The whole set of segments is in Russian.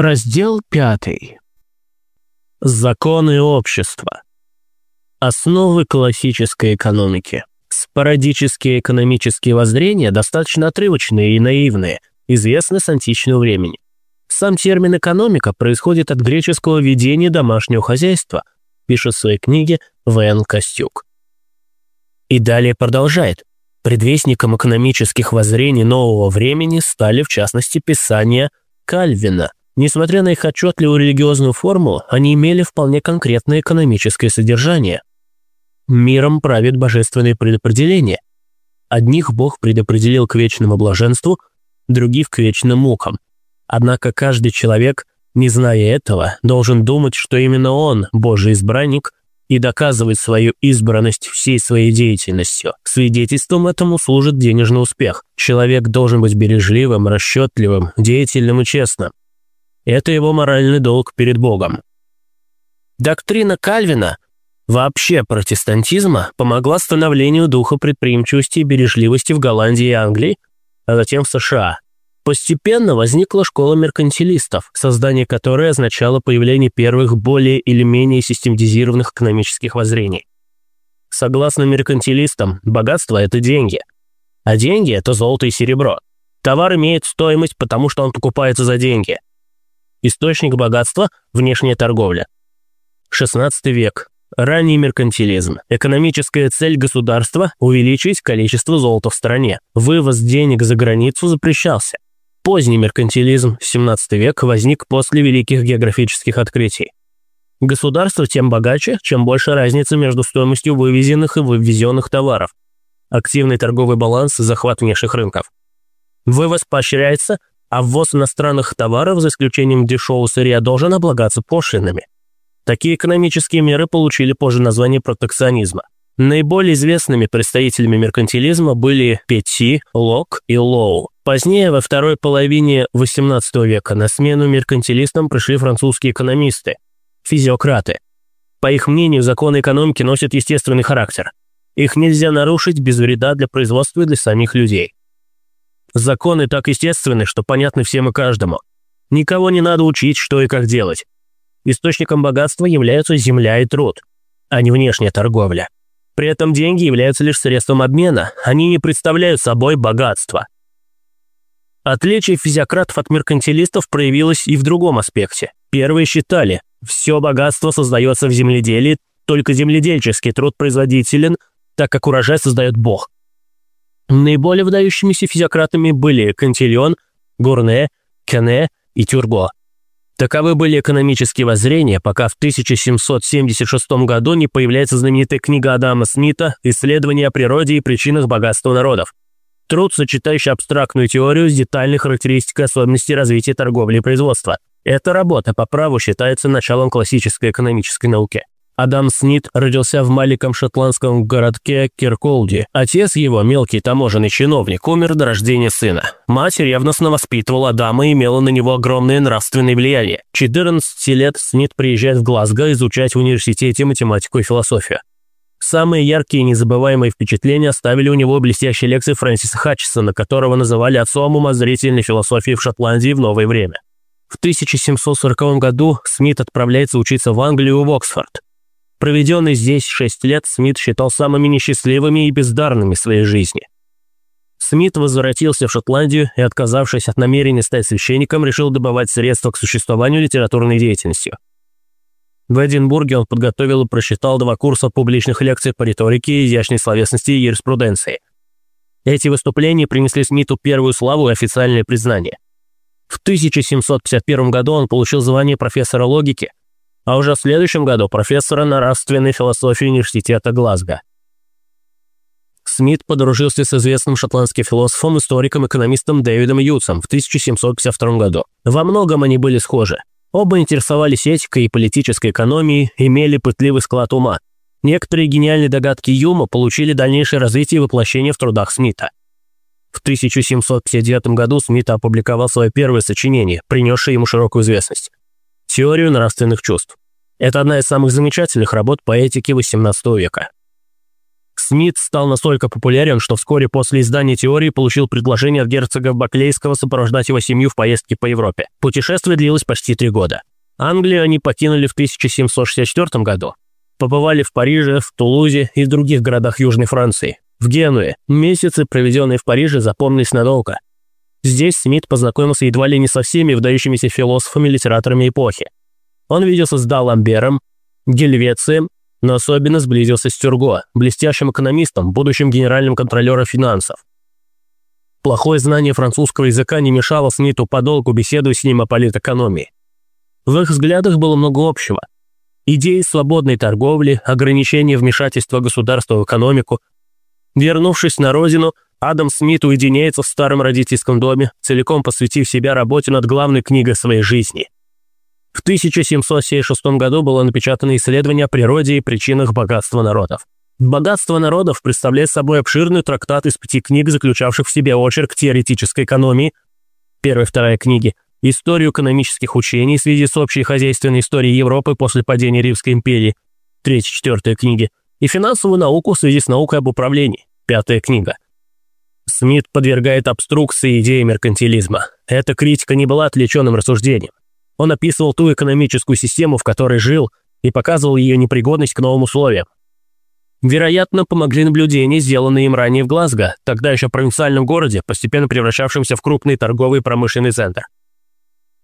Раздел 5. Законы общества. Основы классической экономики. Спорадические экономические воззрения достаточно отрывочные и наивные, известны с античного времени. Сам термин «экономика» происходит от греческого ведения домашнего хозяйства, пишет в своей книге В.Н. Костюк. И далее продолжает. Предвестником экономических воззрений нового времени стали, в частности, писания Кальвина. Несмотря на их отчетливую религиозную форму, они имели вполне конкретное экономическое содержание. Миром правит божественное предопределение. Одних Бог предопределил к вечному блаженству, других к вечным мукам. Однако каждый человек, не зная этого, должен думать, что именно он, Божий избранник, и доказывать свою избранность всей своей деятельностью. Свидетельством этому служит денежный успех. Человек должен быть бережливым, расчетливым, деятельным и честным. Это его моральный долг перед Богом. Доктрина Кальвина, вообще протестантизма, помогла становлению духа предприимчивости и бережливости в Голландии и Англии, а затем в США. Постепенно возникла школа меркантилистов, создание которой означало появление первых более или менее систематизированных экономических воззрений. Согласно меркантилистам, богатство – это деньги. А деньги – это золото и серебро. Товар имеет стоимость, потому что он покупается за деньги. Источник богатства – внешняя торговля. 16 век. Ранний меркантилизм. Экономическая цель государства – увеличить количество золота в стране. Вывоз денег за границу запрещался. Поздний меркантилизм, 17 век, возник после великих географических открытий. Государство тем богаче, чем больше разница между стоимостью вывезенных и вывезенных товаров. Активный торговый баланс захват внешних рынков. Вывоз поощряется, а ввоз иностранных товаров, за исключением дешевого сырья, должен облагаться пошлинами. Такие экономические меры получили позже название протекционизма. Наиболее известными представителями меркантилизма были Петти, Лок и Лоу. Позднее, во второй половине XVIII века, на смену меркантилистам пришли французские экономисты, физиократы. По их мнению, законы экономики носят естественный характер. Их нельзя нарушить без вреда для производства и для самих людей. Законы так естественны, что понятны всем и каждому. Никого не надо учить, что и как делать. Источником богатства являются земля и труд, а не внешняя торговля. При этом деньги являются лишь средством обмена, они не представляют собой богатство – Отличие физиократов от меркантилистов проявилось и в другом аспекте. Первые считали, все богатство создается в земледелии, только земледельческий труд производителен, так как урожай создает Бог. Наиболее выдающимися физиократами были Кантильон, Гурне, Кене и Тюрго. Таковы были экономические воззрения, пока в 1776 году не появляется знаменитая книга Адама Смита «Исследования о природе и причинах богатства народов», Труд, сочетающий абстрактную теорию с детальной характеристикой особенностей развития торговли и производства. Эта работа по праву считается началом классической экономической науки. Адам Снит родился в маленьком шотландском городке Кирколди. Отец его, мелкий таможенный чиновник, умер до рождения сына. Мать ревностно воспитывала Адама и имела на него огромное нравственное влияние. 14 лет Снит приезжает в Глазго изучать в университете математику и философию. Самые яркие и незабываемые впечатления оставили у него блестящие лекции Фрэнсиса Хатчесона, которого называли отцом умозрительной философии в Шотландии в новое время. В 1740 году Смит отправляется учиться в Англию в Оксфорд. Проведенный здесь шесть лет Смит считал самыми несчастливыми и бездарными своей жизни. Смит возвратился в Шотландию и, отказавшись от намерения стать священником, решил добывать средства к существованию литературной деятельностью – в Эдинбурге он подготовил и прочитал два курса публичных лекций по риторике, изящной словесности и юриспруденции. Эти выступления принесли Смиту первую славу и официальное признание. В 1751 году он получил звание профессора логики, а уже в следующем году профессора нравственной философии университета Глазго. Смит подружился с известным шотландским философом, историком, экономистом Дэвидом Ютсом в 1752 году. Во многом они были схожи. Оба интересовались этикой и политической экономией, имели пытливый склад ума. Некоторые гениальные догадки Юма получили дальнейшее развитие и воплощение в трудах Смита. В 1759 году Смит опубликовал свое первое сочинение, принесшее ему широкую известность – «Теорию нравственных чувств». Это одна из самых замечательных работ по этике XVIII века. Смит стал настолько популярен, что вскоре после издания теории получил предложение от герцога Баклейского сопровождать его семью в поездке по Европе. Путешествие длилось почти три года. Англию они покинули в 1764 году. Побывали в Париже, в Тулузе и других городах Южной Франции. В Генуе месяцы, проведенные в Париже, запомнились надолго. Здесь Смит познакомился едва ли не со всеми выдающимися философами и литераторами эпохи. Он виделся с Даламбером, Гельвецием, но особенно сблизился с Тюрго, блестящим экономистом, будущим генеральным контролером финансов. Плохое знание французского языка не мешало Смиту подолгу беседовать с ним о политэкономии. В их взглядах было много общего. Идеи свободной торговли, ограничения вмешательства государства в экономику. Вернувшись на родину, Адам Смит уединяется в старом родительском доме, целиком посвятив себя работе над главной книгой своей жизни. В 1776 году было напечатано исследование о природе и причинах богатства народов. «Богатство народов» представляет собой обширный трактат из пяти книг, заключавших в себе очерк теоретической экономии, первая и вторая книги, историю экономических учений в связи с общей хозяйственной историей Европы после падения Римской империи, третья четвертая книги, и финансовую науку в связи с наукой об управлении, пятая книга. Смит подвергает обструкции идеи меркантилизма. Эта критика не была отвлеченным рассуждением. Он описывал ту экономическую систему, в которой жил, и показывал ее непригодность к новым условиям. Вероятно, помогли наблюдения, сделанные им ранее в Глазго, тогда еще провинциальном городе, постепенно превращавшемся в крупный торговый и промышленный центр.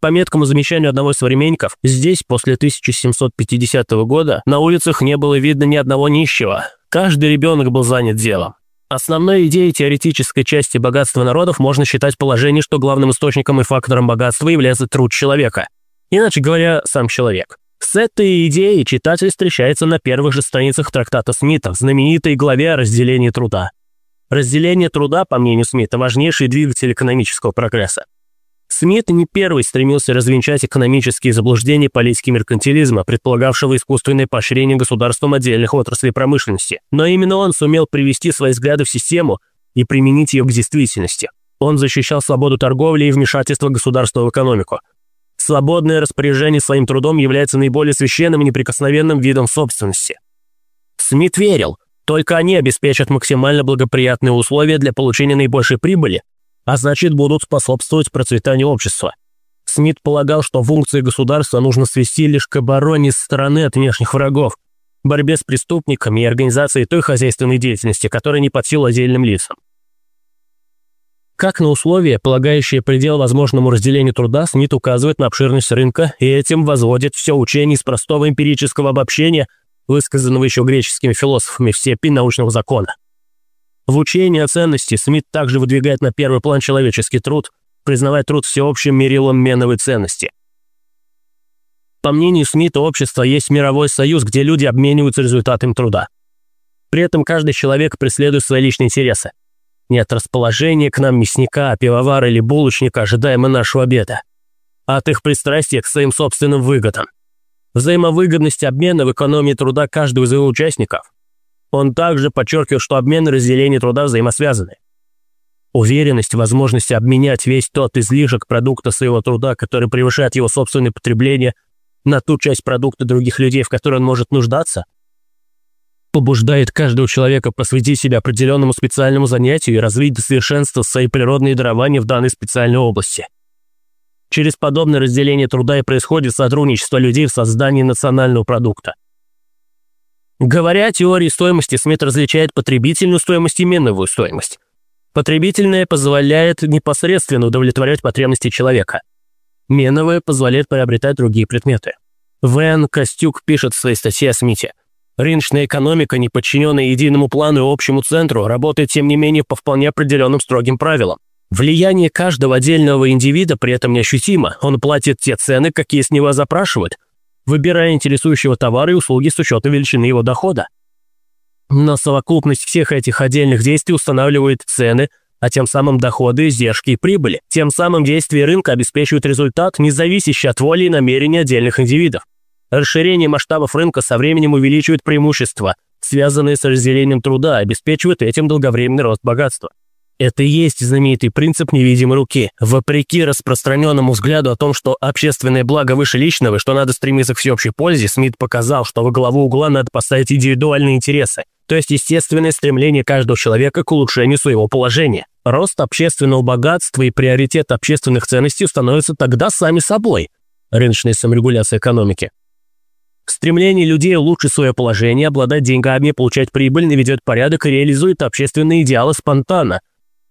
По меткому замечанию одного из современников, здесь после 1750 года на улицах не было видно ни одного нищего. Каждый ребенок был занят делом. Основной идеей теоретической части богатства народов можно считать положение, что главным источником и фактором богатства является труд человека. Иначе говоря, сам человек. С этой идеей читатель встречается на первых же страницах трактата Смита в знаменитой главе о разделении труда. Разделение труда, по мнению Смита, важнейший двигатель экономического прогресса. Смит не первый стремился развенчать экономические заблуждения политики меркантилизма, предполагавшего искусственное поощрение государством отдельных отраслей промышленности. Но именно он сумел привести свои взгляды в систему и применить ее к действительности. Он защищал свободу торговли и вмешательство государства в экономику. Свободное распоряжение своим трудом является наиболее священным и неприкосновенным видом собственности. Смит верил, только они обеспечат максимально благоприятные условия для получения наибольшей прибыли, а значит будут способствовать процветанию общества. Смит полагал, что функции государства нужно свести лишь к обороне с стороны от внешних врагов, борьбе с преступниками и организации той хозяйственной деятельности, которая не под силу отдельным лицам. Как на условия, полагающие предел возможному разделению труда, Смит указывает на обширность рынка и этим возводит все учение из простого эмпирического обобщения, высказанного еще греческими философами в степень научного закона. В учении о ценности Смит также выдвигает на первый план человеческий труд, признавая труд всеобщим мерилом меновой ценности. По мнению Смита, общество есть мировой союз, где люди обмениваются результатами труда. При этом каждый человек преследует свои личные интересы. Нет расположения к нам мясника, пивовара или булочника, ожидаемо нашего обеда. А от их пристрастия к своим собственным выгодам. Взаимовыгодность обмена в экономии труда каждого из его участников он также подчеркивал, что обмен и разделение труда взаимосвязаны. Уверенность в возможности обменять весь тот излишек продукта своего труда, который превышает его собственное потребление, на ту часть продукта других людей, в которой он может нуждаться, побуждает каждого человека посвятить себя определенному специальному занятию и развить до совершенства свои природные дарования в данной специальной области. Через подобное разделение труда и происходит сотрудничество людей в создании национального продукта. Говоря о теории стоимости, Смит различает потребительную стоимость и меновую стоимость. Потребительная позволяет непосредственно удовлетворять потребности человека. Меновая позволяет приобретать другие предметы. Вен Костюк пишет в своей статье о Смите. Рыночная экономика, не подчиненная единому плану и общему центру, работает тем не менее по вполне определенным строгим правилам. Влияние каждого отдельного индивида при этом неощутимо. Он платит те цены, какие с него запрашивают, выбирая интересующего товара и услуги с учетом величины его дохода. Но совокупность всех этих отдельных действий устанавливает цены, а тем самым доходы, издержки и прибыли. Тем самым действия рынка обеспечивают результат, не зависящий от воли и намерений отдельных индивидов. Расширение масштабов рынка со временем увеличивает преимущества, связанные с разделением труда, обеспечивает этим долговременный рост богатства. Это и есть знаменитый принцип невидимой руки. Вопреки распространенному взгляду о том, что общественное благо выше личного, что надо стремиться к всеобщей пользе, Смит показал, что во главу угла надо поставить индивидуальные интересы. то есть естественное стремление каждого человека к улучшению своего положения. Рост общественного богатства и приоритет общественных ценностей становятся тогда сами собой. Рыночная саморегуляция экономики. Стремление людей улучшить свое положение, обладать деньгами, получать прибыль, наведет порядок и реализует общественные идеалы спонтанно,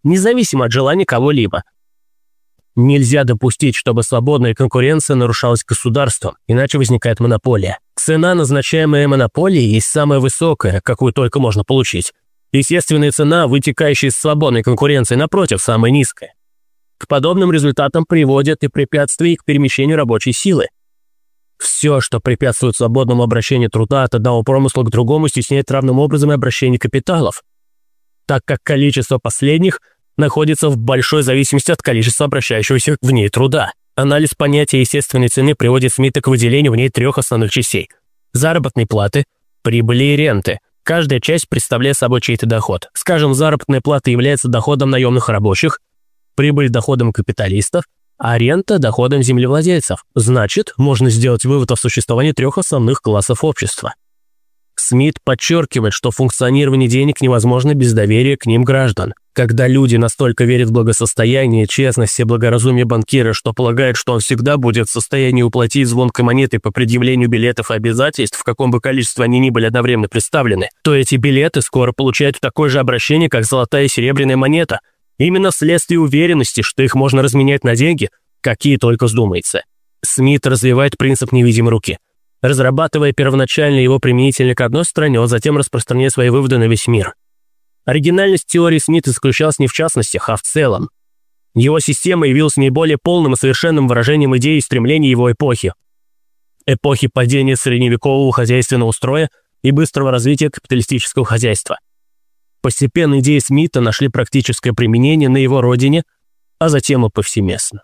независимо от желания кого-либо. Нельзя допустить, чтобы свободная конкуренция нарушалась государством, иначе возникает монополия. Цена, назначаемая монополией, есть самая высокая, какую только можно получить. Естественная цена, вытекающая из свободной конкуренции, напротив, самая низкая. К подобным результатам приводят и препятствия к перемещению рабочей силы. Все, что препятствует свободному обращению труда от одного промысла к другому, стесняет равным образом и обращение капиталов, так как количество последних находится в большой зависимости от количества обращающегося в ней труда. Анализ понятия естественной цены приводит Смита к выделению в ней трех основных частей – заработной платы, прибыли и ренты. Каждая часть представляет собой чей-то доход. Скажем, заработная плата является доходом наемных рабочих, прибыль – доходом капиталистов, а рента – доходом землевладельцев. Значит, можно сделать вывод о существовании трех основных классов общества. Смит подчеркивает, что функционирование денег невозможно без доверия к ним граждан. Когда люди настолько верят в благосостояние, честность и благоразумие банкира, что полагают, что он всегда будет в состоянии уплатить звонкой монетой по предъявлению билетов и обязательств, в каком бы количестве они ни были одновременно представлены, то эти билеты скоро получают такое же обращение, как золотая и серебряная монета, именно вследствие уверенности, что их можно разменять на деньги, какие только вздумается. Смит развивает принцип невидимой руки – разрабатывая первоначально его применительно к одной стране, он затем распространяет свои выводы на весь мир. Оригинальность теории Смита заключалась не в частностях, а в целом. Его система явилась наиболее полным и совершенным выражением идей и стремлений его эпохи. Эпохи падения средневекового хозяйственного строя и быстрого развития капиталистического хозяйства. Постепенно идеи Смита нашли практическое применение на его родине, а затем и повсеместно.